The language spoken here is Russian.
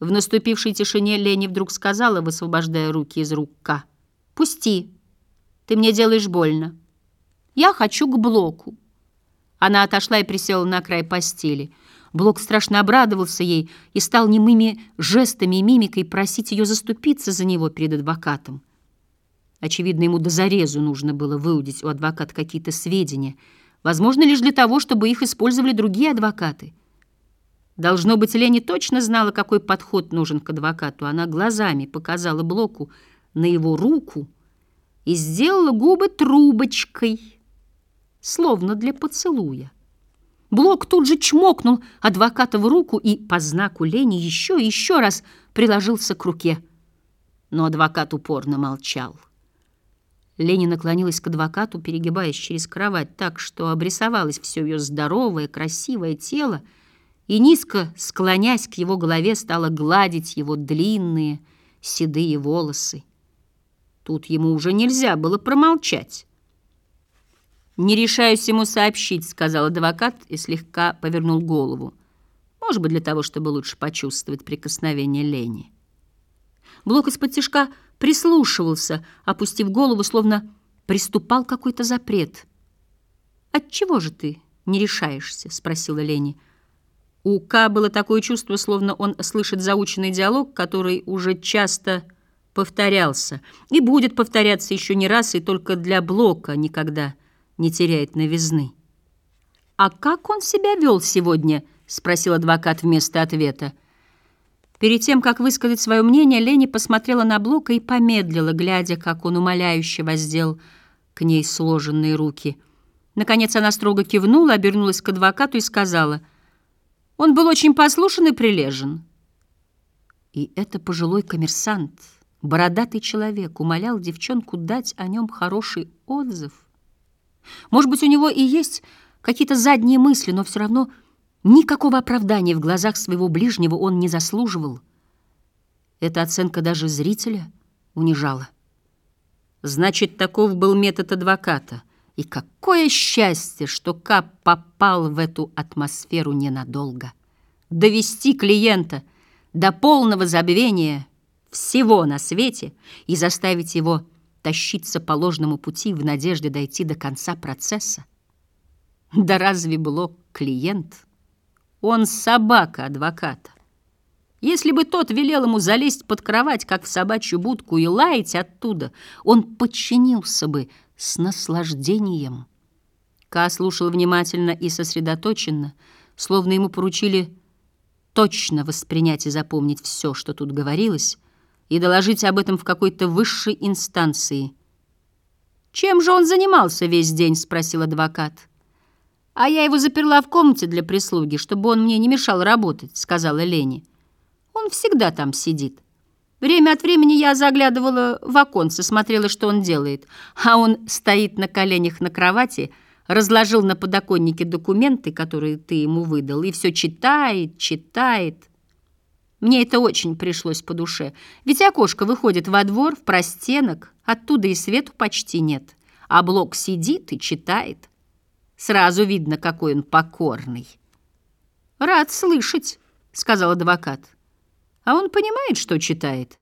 В наступившей тишине Лени вдруг сказала, высвобождая руки из рук Ка. «Пусти, ты мне делаешь больно. Я хочу к Блоку». Она отошла и присела на край постели. Блок страшно обрадовался ей и стал немыми жестами и мимикой просить ее заступиться за него перед адвокатом. Очевидно, ему до зарезу нужно было выудить у адвоката какие-то сведения, возможно, лишь для того, чтобы их использовали другие адвокаты. Должно быть, Лени точно знала, какой подход нужен к адвокату. Она глазами показала Блоку на его руку и сделала губы трубочкой, словно для поцелуя. Блок тут же чмокнул адвоката в руку и по знаку Лени еще и еще раз приложился к руке. Но адвокат упорно молчал. Лени наклонилась к адвокату, перегибаясь через кровать так, что обрисовалось все ее здоровое, красивое тело, и, низко склонясь к его голове, стала гладить его длинные седые волосы. Тут ему уже нельзя было промолчать. «Не решаюсь ему сообщить», — сказал адвокат и слегка повернул голову. Может быть, для того, чтобы лучше почувствовать прикосновение Лени. Блок из-под тяжка прислушивался, опустив голову, словно приступал какой-то запрет. «Отчего же ты не решаешься?» — спросила Лени. У К было такое чувство, словно он слышит заученный диалог, который уже часто повторялся и будет повторяться еще не раз, и только для Блока никогда не теряет новизны. «А как он себя вел сегодня?» — спросил адвокат вместо ответа. Перед тем, как высказать свое мнение, Лени посмотрела на Блока и помедлила, глядя, как он умоляюще воздел к ней сложенные руки. Наконец она строго кивнула, обернулась к адвокату и сказала, «Он был очень послушен и прилежен». И это пожилой коммерсант, бородатый человек, умолял девчонку дать о нем хороший отзыв. Может быть, у него и есть какие-то задние мысли, но все равно никакого оправдания в глазах своего ближнего он не заслуживал. Эта оценка даже зрителя унижала. Значит, таков был метод адвоката. И какое счастье, что Кап попал в эту атмосферу ненадолго. Довести клиента до полного забвения всего на свете и заставить его тащиться по ложному пути в надежде дойти до конца процесса? Да разве Блок клиент? Он собака адвоката. Если бы тот велел ему залезть под кровать, как в собачью будку, и лаять оттуда, он подчинился бы с наслаждением. Ка слушал внимательно и сосредоточенно, словно ему поручили точно воспринять и запомнить все, что тут говорилось, и доложить об этом в какой-то высшей инстанции. «Чем же он занимался весь день?» — спросил адвокат. «А я его заперла в комнате для прислуги, чтобы он мне не мешал работать», — сказала Лени. «Он всегда там сидит. Время от времени я заглядывала в оконце, смотрела, что он делает, а он стоит на коленях на кровати, разложил на подоконнике документы, которые ты ему выдал, и все читает, читает». Мне это очень пришлось по душе, ведь окошко выходит во двор, в простенок, оттуда и свету почти нет, а Блок сидит и читает. Сразу видно, какой он покорный. «Рад слышать», — сказал адвокат. «А он понимает, что читает?»